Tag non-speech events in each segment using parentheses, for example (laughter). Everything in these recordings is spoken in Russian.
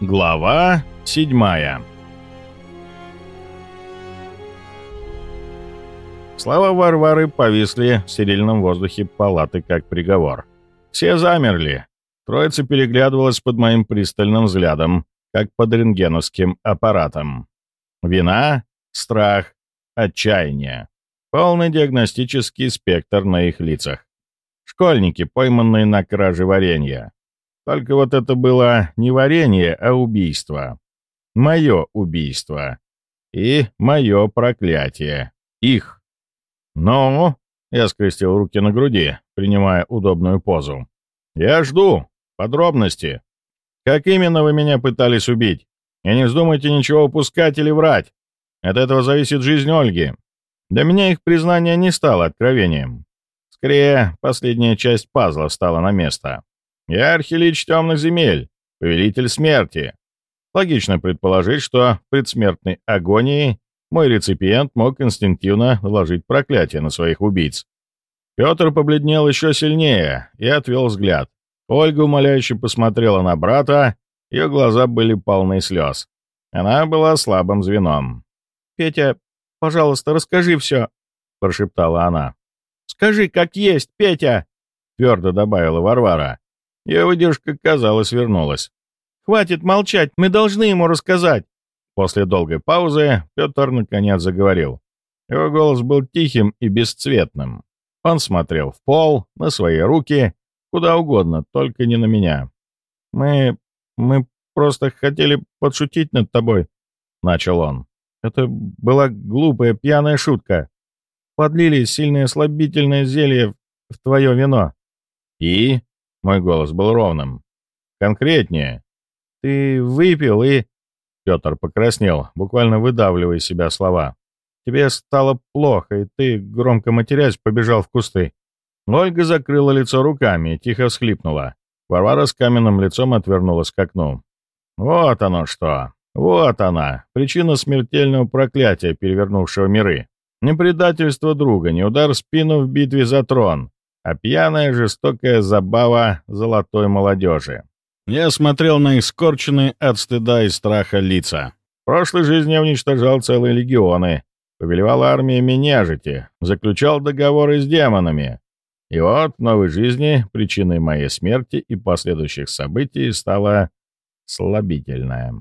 Глава седьмая Слова Варвары повисли в стерильном воздухе палаты как приговор. Все замерли. Троица переглядывалась под моим пристальным взглядом, как под рентгеновским аппаратом. Вина, страх, отчаяние. Полный диагностический спектр на их лицах. Школьники, пойманные на краже варенья. Только вот это было не варенье, а убийство. Мое убийство. И мое проклятие. Их. «Ну?» — я скрестил руки на груди, принимая удобную позу. «Я жду. Подробности. Как именно вы меня пытались убить? И не вздумайте ничего упускать или врать. От этого зависит жизнь Ольги. Для меня их признание не стало откровением. Скорее, последняя часть пазла встала на место. Я архилич темных земель, повелитель смерти. Логично предположить, что в предсмертной агонии мой реципиент мог инстинктивно наложить проклятие на своих убийц. Петр побледнел еще сильнее и отвел взгляд. Ольга умоляюще посмотрела на брата, ее глаза были полны слез. Она была слабым звеном. «Петя, пожалуйста, расскажи все», — прошептала она. «Скажи, как есть, Петя!» — твердо добавила Варвара. Ее выдержка, казалось, вернулась. «Хватит молчать, мы должны ему рассказать!» После долгой паузы Петр наконец заговорил. Его голос был тихим и бесцветным. Он смотрел в пол, на свои руки, куда угодно, только не на меня. «Мы... мы просто хотели подшутить над тобой», — начал он. «Это была глупая пьяная шутка. Подлили сильное слабительное зелье в твое вино». «И?» Мой голос был ровным. «Конкретнее». «Ты выпил и...» Петр покраснел, буквально выдавливая из себя слова. «Тебе стало плохо, и ты, громко матерясь, побежал в кусты». Ольга закрыла лицо руками и тихо всхлипнула. Варвара с каменным лицом отвернулась к окну. «Вот оно что! Вот она! Причина смертельного проклятия, перевернувшего миры. Не предательство друга, не удар в спину в битве за трон, а пьяная жестокая забава золотой молодежи. Я смотрел на их скорченные от стыда и страха лица. В прошлой жизни я уничтожал целые легионы, повелевал армиями нежити, заключал договоры с демонами. И вот в новой жизни причиной моей смерти и последующих событий стала слабительная.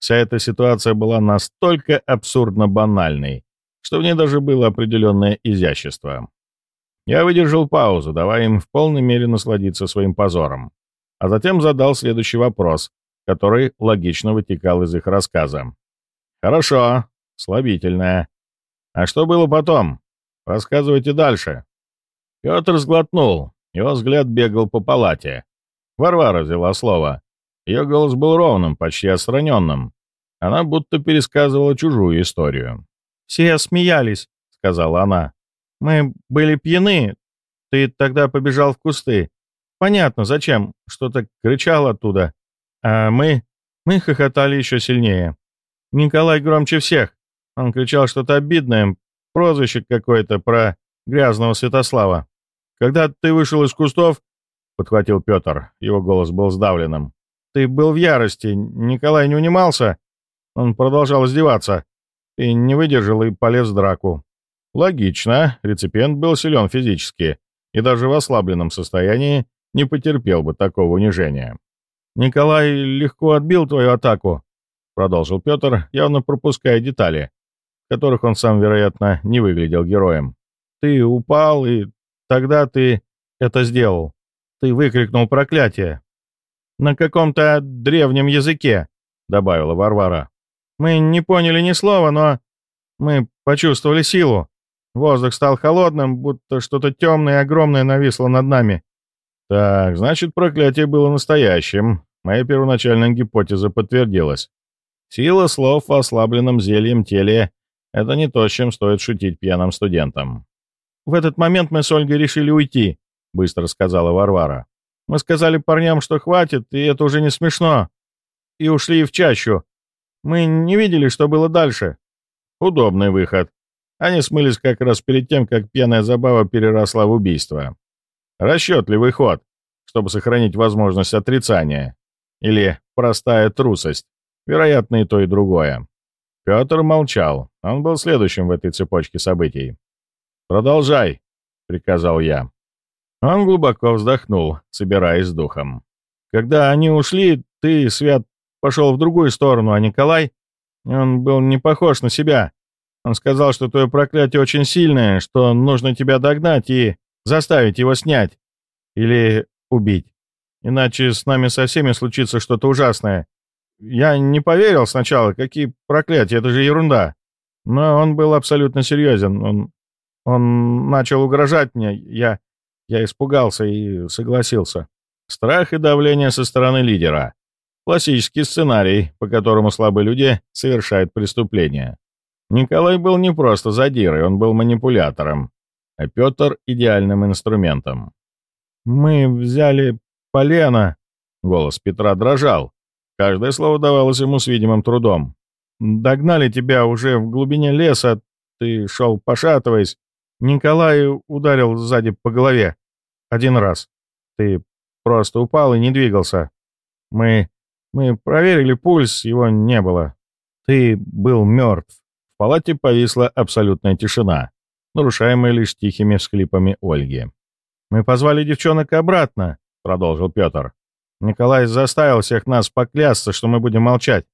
Вся эта ситуация была настолько абсурдно банальной, что в ней даже было определенное изящество. Я выдержал паузу, давая им в полной мере насладиться своим позором, а затем задал следующий вопрос, который логично вытекал из их рассказа. «Хорошо, слабительное. А что было потом? Рассказывайте дальше». Петр сглотнул, его взгляд бегал по палате. Варвара взяла слово. Ее голос был ровным, почти отстраненным. Она будто пересказывала чужую историю. «Все смеялись», — сказала она. Мы были пьяны. Ты тогда побежал в кусты. Понятно, зачем. Что-то кричал оттуда. А мы... Мы хохотали еще сильнее. Николай громче всех. Он кричал что-то обидное, прозвище какое-то про грязного Святослава. Когда ты вышел из кустов, — подхватил Петр, его голос был сдавленным, — ты был в ярости, Николай не унимался. Он продолжал издеваться. Ты не выдержал и полез в драку. Логично, реципиент был силен физически и даже в ослабленном состоянии не потерпел бы такого унижения. «Николай легко отбил твою атаку», — продолжил Петр, явно пропуская детали, которых он сам, вероятно, не выглядел героем. «Ты упал, и тогда ты это сделал. Ты выкрикнул проклятие. На каком-то древнем языке», — добавила Варвара. «Мы не поняли ни слова, но мы почувствовали силу. Воздух стал холодным, будто что-то темное и огромное нависло над нами. Так, значит, проклятие было настоящим. Моя первоначальная гипотеза подтвердилась. Сила слов в ослабленном зельем теле — это не то, с чем стоит шутить пьяным студентам. «В этот момент мы с Ольгой решили уйти», — быстро сказала Варвара. «Мы сказали парням, что хватит, и это уже не смешно. И ушли в чащу. Мы не видели, что было дальше». «Удобный выход», они смылись как раз перед тем, как пьяная забава переросла в убийство. Расчетливый ход, чтобы сохранить возможность отрицания. Или простая трусость. Вероятно, и то, и другое. Петр молчал. Он был следующим в этой цепочке событий. «Продолжай», — приказал я. Он глубоко вздохнул, собираясь с духом. «Когда они ушли, ты, Свят, пошел в другую сторону, а Николай, он был не похож на себя. Он сказал, что твое проклятие очень сильное, что нужно тебя догнать и заставить его снять. Или убить. Иначе с нами со всеми случится что-то ужасное. Я не поверил сначала, какие проклятия, это же ерунда. Но он был абсолютно серьезен. Он, он начал угрожать мне. Я, я испугался и согласился. Страх и давление со стороны лидера. Классический сценарий, по которому слабые люди совершают преступления. Николай был не просто задирой, он был манипулятором, а Петр — идеальным инструментом. «Мы взяли полено», — голос Петра дрожал. Каждое слово давалось ему с видимым трудом. «Догнали тебя уже в глубине леса, ты шел пошатываясь. Николай ударил сзади по голове. Один раз. Ты просто упал и не двигался. Мы мы проверили пульс, его не было. Ты был мертв. Палате повисла абсолютная тишина, нарушаемая лишь тихими всхлипами Ольги. «Мы позвали девчонок обратно», — продолжил Петр. «Николай заставил всех нас поклясться, что мы будем молчать,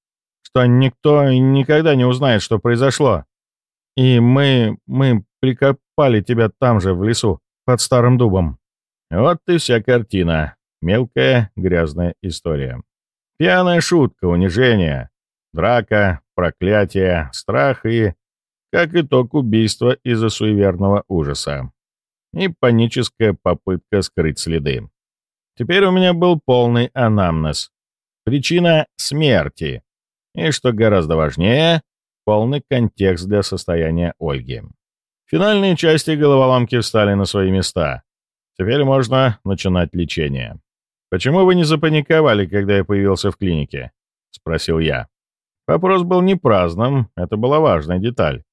что никто никогда не узнает, что произошло. И мы... мы прикопали тебя там же, в лесу, под старым дубом». Вот и вся картина. Мелкая, грязная история. Пьяная шутка, унижение, драка, проклятие, страх и, как итог, убийство из-за суеверного ужаса. И паническая попытка скрыть следы. Теперь у меня был полный анамнез. Причина смерти. И, что гораздо важнее, полный контекст для состояния Ольги. Финальные части головоломки встали на свои места. Теперь можно начинать лечение. «Почему вы не запаниковали, когда я появился в клинике?» — спросил я. Вопрос был не праздным, это была важная деталь,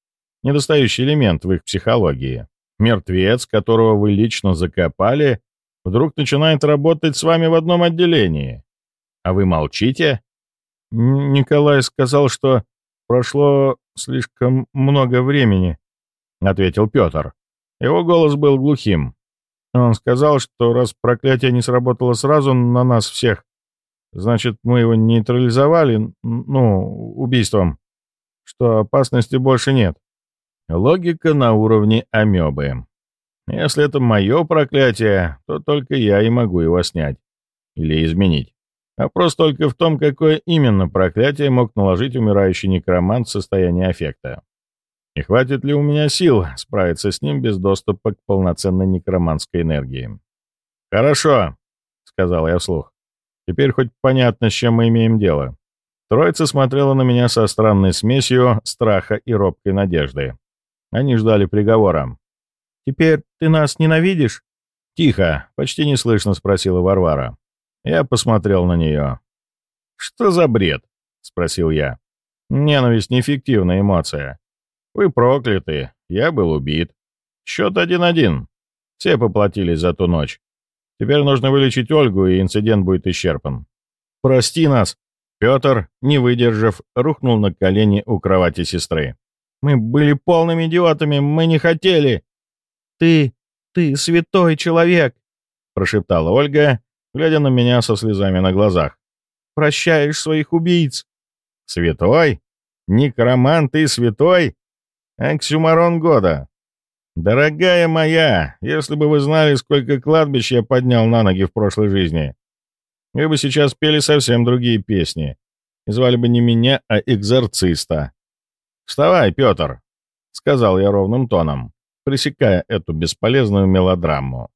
недостающий элемент в их психологии. Мертвец, которого вы лично закопали, вдруг начинает работать с вами в одном отделении. А вы молчите? Николай сказал, что прошло слишком много времени, — ответил Петр. Его голос был глухим. Он сказал, что раз проклятие не сработало сразу на нас всех, значит, мы его нейтрализовали, ну, убийством, что опасности больше нет. Логика на уровне амебы. Если это мое проклятие, то только я и могу его снять. Или изменить. Вопрос только в том, какое именно проклятие мог наложить умирающий некромант в состоянии аффекта. И хватит ли у меня сил справиться с ним без доступа к полноценной некроманской энергии? «Хорошо», — сказал я вслух. «Теперь хоть понятно, с чем мы имеем дело». Троица смотрела на меня со странной смесью страха и робкой надежды. Они ждали приговора. «Теперь ты нас ненавидишь?» «Тихо, почти неслышно спросила Варвара. Я посмотрел на нее. «Что за бред?» — спросил я. «Ненависть — неэффективная эмоция. Вы прокляты. Я был убит. Счет один-один. Все поплатились за ту ночь. Теперь нужно вылечить Ольгу, и инцидент будет исчерпан. Прости нас. Петр, не выдержав, рухнул на колени у кровати сестры. Мы были полными идиотами, мы не хотели. Ты, ты святой человек, прошептала Ольга, глядя на меня со слезами на глазах. Прощаешь своих убийц. Святой? Некромант и святой? Оксюмарон года. Дорогая моя, если бы вы знали, сколько кладбищ я поднял на ноги в прошлой жизни, вы бы сейчас пели совсем другие песни. И звали бы не меня, а экзорциста. «Вставай, Петр!» — сказал я ровным тоном, пресекая эту бесполезную мелодраму.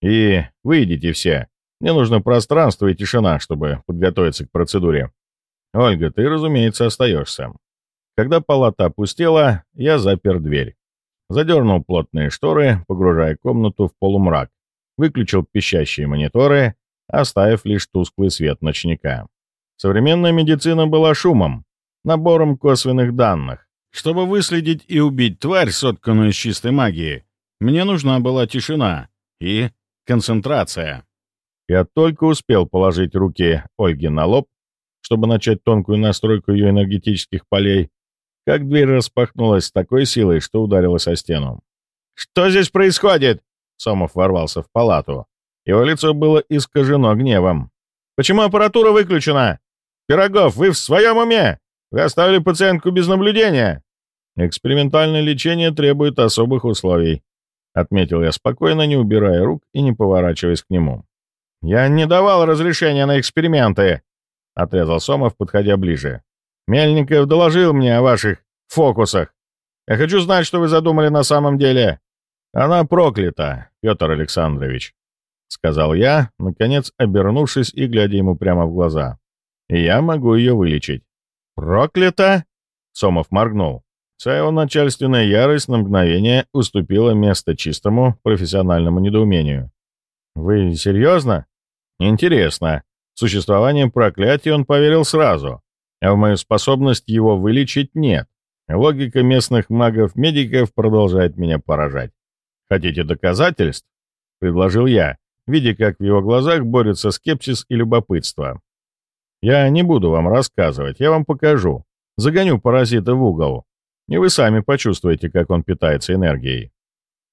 «И выйдите все. Мне нужно пространство и тишина, чтобы подготовиться к процедуре. Ольга, ты, разумеется, остаешься. Когда палата опустела, я запер дверь. Задернул плотные шторы, погружая комнату в полумрак. Выключил пищащие мониторы, оставив лишь тусклый свет ночника. Современная медицина была шумом, набором косвенных данных. Чтобы выследить и убить тварь, сотканную из чистой магии, мне нужна была тишина и концентрация. Я только успел положить руки Ольге на лоб, чтобы начать тонкую настройку ее энергетических полей, как дверь распахнулась с такой силой, что ударилась о стену. «Что здесь происходит?» Сомов ворвался в палату. Его лицо было искажено гневом. «Почему аппаратура выключена? Пирогов, вы в своем уме? Вы оставили пациентку без наблюдения!» «Экспериментальное лечение требует особых условий», — отметил я спокойно, не убирая рук и не поворачиваясь к нему. «Я не давал разрешения на эксперименты», — отрезал Сомов, подходя ближе. «Мельников доложил мне о ваших фокусах. Я хочу знать, что вы задумали на самом деле». «Она проклята, Петр Александрович», — сказал я, наконец обернувшись и глядя ему прямо в глаза. «И я могу ее вылечить». «Проклята?» — Сомов моргнул. Вся его начальственная ярость на мгновение уступила место чистому профессиональному недоумению. «Вы серьезно?» «Интересно. В существование проклятия он поверил сразу, а в мою способность его вылечить нет. Логика местных магов-медиков продолжает меня поражать. Хотите доказательств?» — предложил я, видя, как в его глазах борются скепсис и любопытство. «Я не буду вам рассказывать, я вам покажу. Загоню паразита в угол, и вы сами почувствуете, как он питается энергией».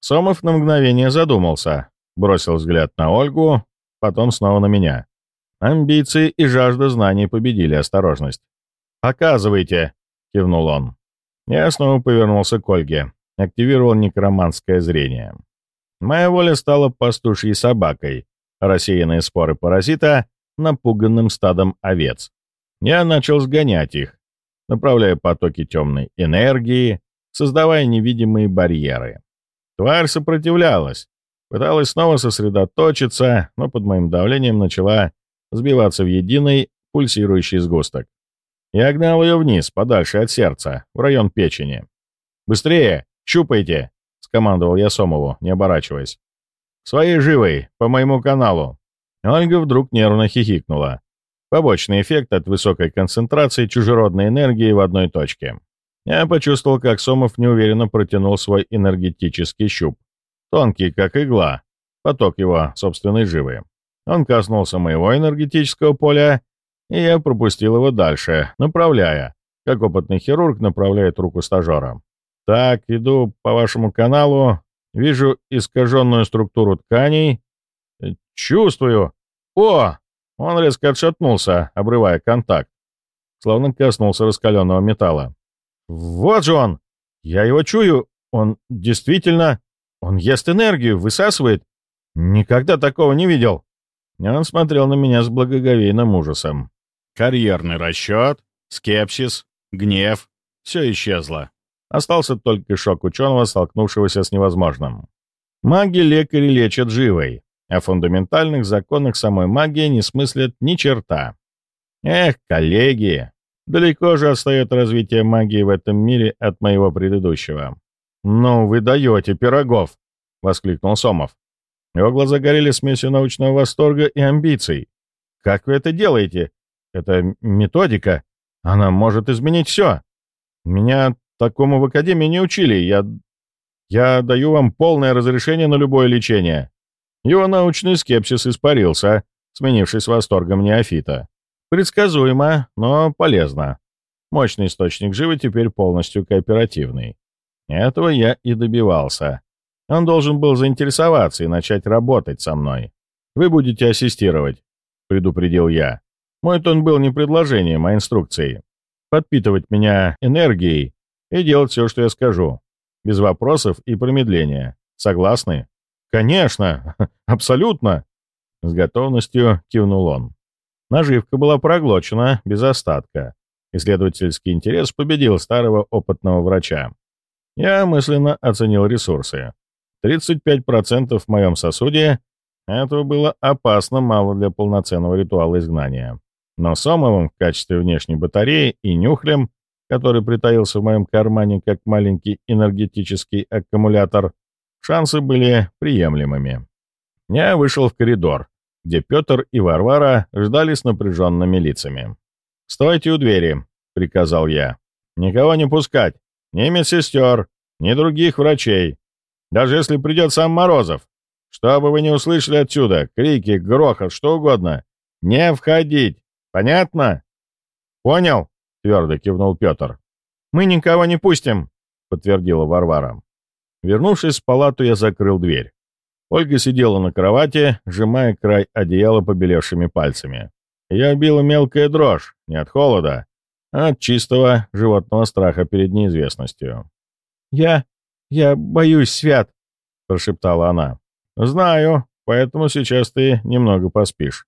Сомов на мгновение задумался, бросил взгляд на Ольгу, потом снова на меня. Амбиции и жажда знаний победили осторожность. «Показывайте!» — кивнул он. Я снова повернулся к Ольге, активировал некроманское зрение. Моя воля стала пастушьей собакой, рассеянные споры паразита — напуганным стадом овец. Я начал сгонять их, направляя потоки темной энергии, создавая невидимые барьеры. Тварь сопротивлялась, пыталась снова сосредоточиться, но под моим давлением начала сбиваться в единый пульсирующий сгусток. Я гнал ее вниз, подальше от сердца, в район печени. «Быстрее! Щупайте!» — скомандовал я Сомову, не оборачиваясь. «Своей живой, по моему каналу!» Ольга вдруг нервно хихикнула. Побочный эффект от высокой концентрации чужеродной энергии в одной точке. Я почувствовал, как Сомов неуверенно протянул свой энергетический щуп. Тонкий, как игла. Поток его собственной живы. Он коснулся моего энергетического поля, и я пропустил его дальше, направляя, как опытный хирург направляет руку стажера. Так, иду по вашему каналу, вижу искаженную структуру тканей, чувствую. О, он резко отшатнулся, обрывая контакт, словно коснулся раскаленного металла. «Вот же он! Я его чую! Он действительно... Он ест энергию, высасывает! Никогда такого не видел!» Он смотрел на меня с благоговейным ужасом. Карьерный расчет, скепсис, гнев — все исчезло. Остался только шок ученого, столкнувшегося с невозможным. Маги-лекари лечат живой, о фундаментальных законах самой магии не смыслят ни черта. Эх, коллеги, далеко же отстает развитие магии в этом мире от моего предыдущего. «Ну, вы даете пирогов!» — воскликнул Сомов. Его глаза горели смесью научного восторга и амбиций. «Как вы это делаете? Это методика. Она может изменить все. Меня такому в Академии не учили. Я... Я даю вам полное разрешение на любое лечение. Его научный скепсис испарился, сменившись восторгом неофита. Предсказуемо, но полезно. Мощный источник живы теперь полностью кооперативный. Этого я и добивался. Он должен был заинтересоваться и начать работать со мной. «Вы будете ассистировать», — предупредил я. Мой тон был не предложением, а инструкцией. Подпитывать меня энергией и делать все, что я скажу. Без вопросов и промедления. Согласны? «Конечно! (laughs) Абсолютно!» С готовностью кивнул он. Наживка была проглочена без остатка. Исследовательский интерес победил старого опытного врача. Я мысленно оценил ресурсы. 35% в моем сосуде — этого было опасно мало для полноценного ритуала изгнания. Но Сомовым в качестве внешней батареи и нюхлем, который притаился в моем кармане как маленький энергетический аккумулятор, Шансы были приемлемыми. Я вышел в коридор, где Петр и Варвара ждали с напряженными лицами. «Стойте у двери», — приказал я. «Никого не пускать. Ни медсестер, ни других врачей. Даже если придет сам Морозов. Что бы вы не услышали отсюда, крики, грохот, что угодно. Не входить. Понятно?» Понял?» — твердо кивнул Петр. «Мы никого не пустим», — подтвердила Варвара. Вернувшись в палату, я закрыл дверь. Ольга сидела на кровати, сжимая край одеяла побелевшими пальцами. Я била мелкая дрожь, не от холода, а от чистого животного страха перед неизвестностью. «Я... я боюсь, Свят», — прошептала она. «Знаю, поэтому сейчас ты немного поспишь», —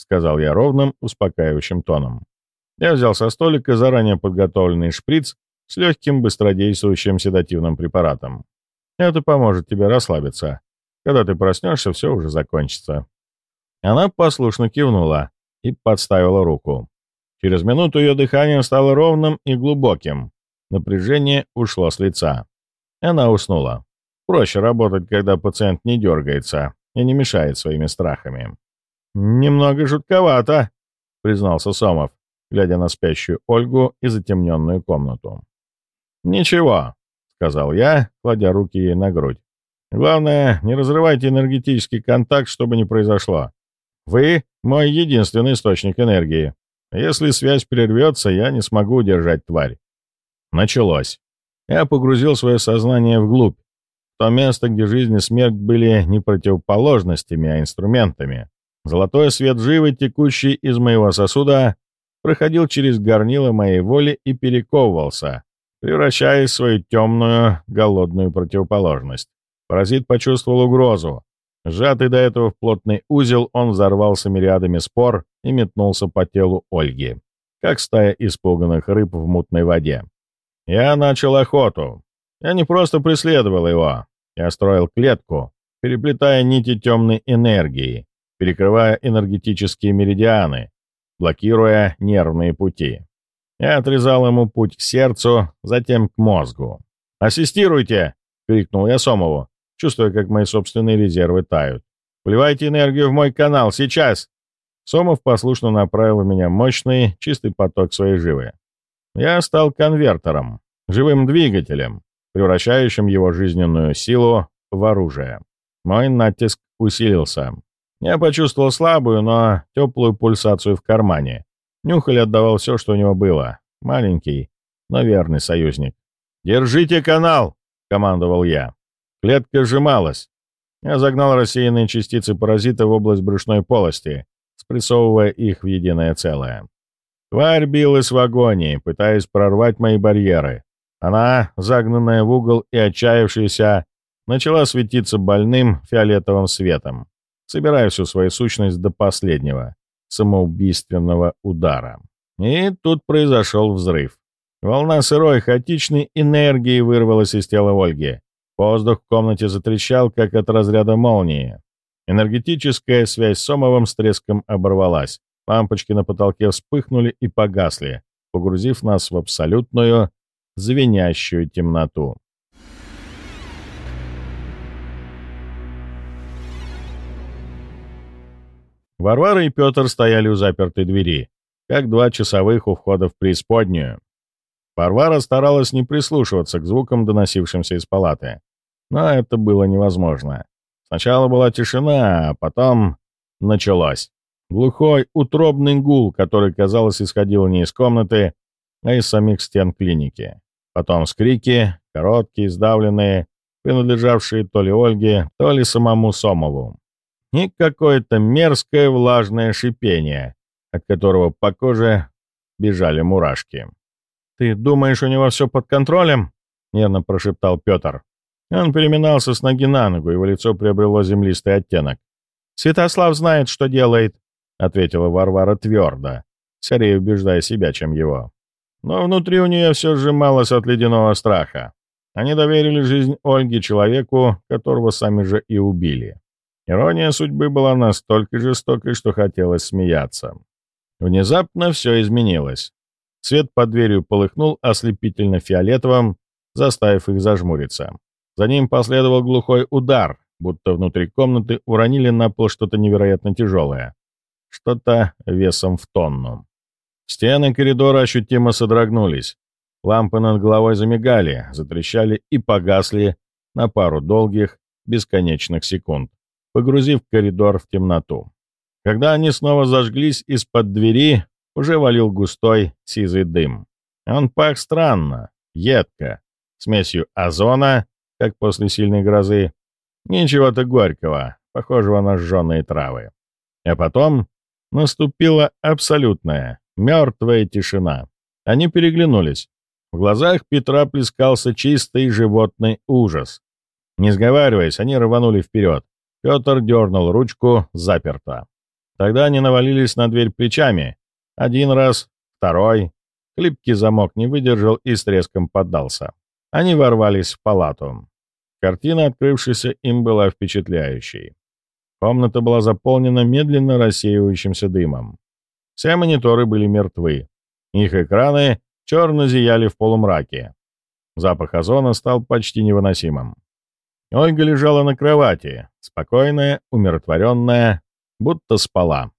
сказал я ровным, успокаивающим тоном. Я взял со столика заранее подготовленный шприц с легким быстродействующим седативным препаратом. Это поможет тебе расслабиться. Когда ты проснешься, все уже закончится». Она послушно кивнула и подставила руку. Через минуту ее дыхание стало ровным и глубоким. Напряжение ушло с лица. Она уснула. Проще работать, когда пациент не дергается и не мешает своими страхами. «Немного жутковато», — признался Сомов, глядя на спящую Ольгу и затемненную комнату. «Ничего, сказал я, кладя руки ей на грудь. «Главное, не разрывайте энергетический контакт, чтобы не произошло. Вы — мой единственный источник энергии. Если связь прервется, я не смогу удержать тварь». Началось. Я погрузил свое сознание вглубь, в то место, где жизнь и смерть были не противоположностями, а инструментами. Золотой свет живы, текущий из моего сосуда, проходил через горнило моей воли и перековывался, превращаясь в свою темную, голодную противоположность. Паразит почувствовал угрозу. Сжатый до этого в плотный узел, он взорвался мириадами спор и метнулся по телу Ольги, как стая испуганных рыб в мутной воде. Я начал охоту. Я не просто преследовал его. Я строил клетку, переплетая нити темной энергии, перекрывая энергетические меридианы, блокируя нервные пути. Я отрезал ему путь к сердцу, затем к мозгу. «Ассистируйте!» — крикнул я Сомову, чувствуя, как мои собственные резервы тают. «Вливайте энергию в мой канал, сейчас!» Сомов послушно направил в меня мощный, чистый поток своей живы. Я стал конвертером, живым двигателем, превращающим его жизненную силу в оружие. Мой натиск усилился. Я почувствовал слабую, но теплую пульсацию в кармане, Нюхаль отдавал все, что у него было. Маленький, но верный союзник. «Держите канал!» — командовал я. Клетка сжималась. Я загнал рассеянные частицы паразита в область брюшной полости, спрессовывая их в единое целое. Тварь билась в агонии, пытаясь прорвать мои барьеры. Она, загнанная в угол и отчаявшаяся, начала светиться больным фиолетовым светом, собирая всю свою сущность до последнего самоубийственного удара. И тут произошел взрыв. Волна сырой, хаотичной энергии вырвалась из тела Ольги. Воздух в комнате затрещал, как от разряда молнии. Энергетическая связь с Сомовым с треском оборвалась. Лампочки на потолке вспыхнули и погасли, погрузив нас в абсолютную, звенящую темноту. Варвара и Петр стояли у запертой двери, как два часовых у входа в преисподнюю. Варвара старалась не прислушиваться к звукам, доносившимся из палаты. Но это было невозможно. Сначала была тишина, а потом началось. Глухой, утробный гул, который, казалось, исходил не из комнаты, а из самих стен клиники. Потом скрики, короткие, сдавленные, принадлежавшие то ли Ольге, то ли самому Сомову и какое-то мерзкое влажное шипение, от которого по коже бежали мурашки. «Ты думаешь, у него все под контролем?» — нервно прошептал Петр. Он переминался с ноги на ногу, его лицо приобрело землистый оттенок. «Святослав знает, что делает», — ответила Варвара твердо, скорее убеждая себя, чем его. Но внутри у нее все сжималось от ледяного страха. Они доверили жизнь Ольге человеку, которого сами же и убили. Ирония судьбы была настолько жестокой, что хотелось смеяться. Внезапно все изменилось. Свет под дверью полыхнул ослепительно фиолетовым, заставив их зажмуриться. За ним последовал глухой удар, будто внутри комнаты уронили на пол что-то невероятно тяжелое. Что-то весом в тонну. Стены коридора ощутимо содрогнулись. Лампы над головой замигали, затрещали и погасли на пару долгих, бесконечных секунд погрузив коридор в темноту. Когда они снова зажглись, из-под двери уже валил густой сизый дым. Он пах странно, едко, смесью озона, как после сильной грозы, и чего-то горького, похожего на сжженные травы. А потом наступила абсолютная, мертвая тишина. Они переглянулись. В глазах Петра плескался чистый животный ужас. Не сговариваясь, они рванули вперед. Петр дернул ручку, заперто. Тогда они навалились на дверь плечами. Один раз, второй. Хлипкий замок не выдержал и с треском поддался. Они ворвались в палату. Картина, открывшаяся им, была впечатляющей. Комната была заполнена медленно рассеивающимся дымом. Все мониторы были мертвы. Их экраны черно зияли в полумраке. Запах озона стал почти невыносимым. Ольга лежала на кровати, спокойная, умиротворенная, будто спала.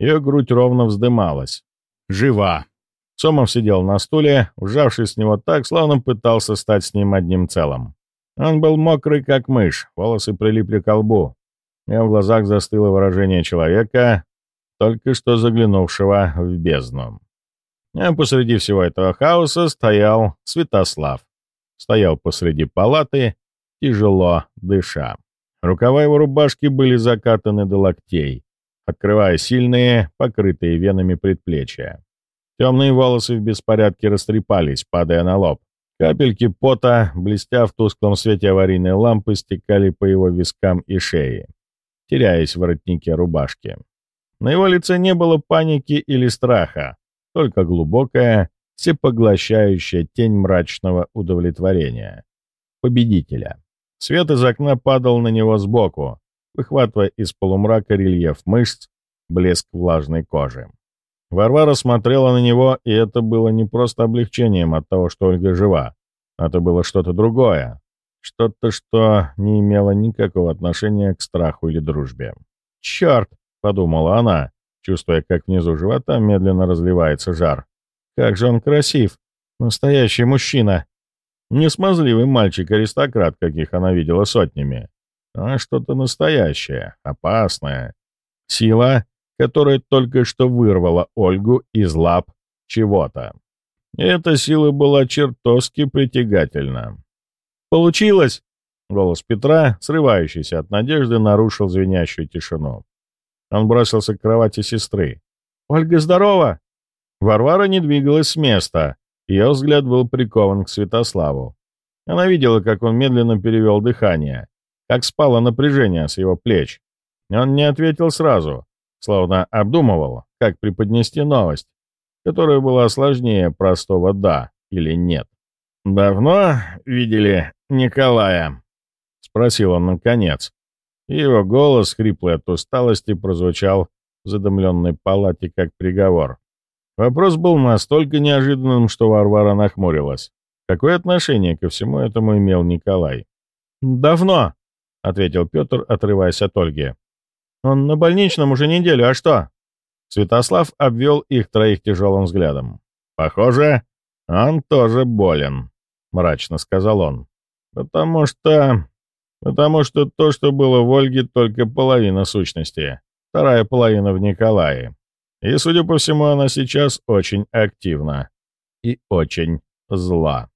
Ее грудь ровно вздымалась. Жива. Сомов сидел на стуле, вжавшись с него так, словно пытался стать с ним одним целым. Он был мокрый, как мышь, волосы прилипли к лбу, и в глазах застыло выражение человека, только что заглянувшего в бездну. А посреди всего этого хаоса стоял Святослав. Стоял посреди палаты, тяжело дыша. Рукава его рубашки были закатаны до локтей, открывая сильные, покрытые венами предплечья. Темные волосы в беспорядке растрепались, падая на лоб. Капельки пота, блестя в тусклом свете аварийной лампы, стекали по его вискам и шее, теряясь в воротнике рубашки. На его лице не было паники или страха, только глубокая, всепоглощающая тень мрачного удовлетворения. Победителя. Свет из окна падал на него сбоку, выхватывая из полумрака рельеф мышц, блеск влажной кожи. Варвара смотрела на него, и это было не просто облегчением от того, что Ольга жива. Это было что-то другое. Что-то, что не имело никакого отношения к страху или дружбе. «Черт!» — подумала она, чувствуя, как внизу живота медленно разливается жар. «Как же он красив! Настоящий мужчина!» Не смазливый мальчик-аристократ, каких она видела сотнями, а что-то настоящее, опасное. Сила, которая только что вырвала Ольгу из лап чего-то. Эта сила была чертовски притягательна. «Получилось!» — голос Петра, срывающийся от надежды, нарушил звенящую тишину. Он бросился к кровати сестры. «Ольга, здорова!» Варвара не двигалась с места. Ее взгляд был прикован к Святославу. Она видела, как он медленно перевел дыхание, как спало напряжение с его плеч. Он не ответил сразу, словно обдумывал, как преподнести новость, которая была сложнее простого «да» или «нет». «Давно видели Николая?» — спросил он наконец. Его голос, хриплый от усталости, прозвучал в задымленной палате как приговор. Вопрос был настолько неожиданным, что Варвара нахмурилась. Какое отношение ко всему этому имел Николай? «Давно», — ответил Петр, отрываясь от Ольги. «Он на больничном уже неделю, а что?» Святослав обвел их троих тяжелым взглядом. «Похоже, он тоже болен», — мрачно сказал он. «Потому что... потому что то, что было в Ольге, только половина сущности, вторая половина в Николае. И, судя по всему, она сейчас очень активна и очень зла».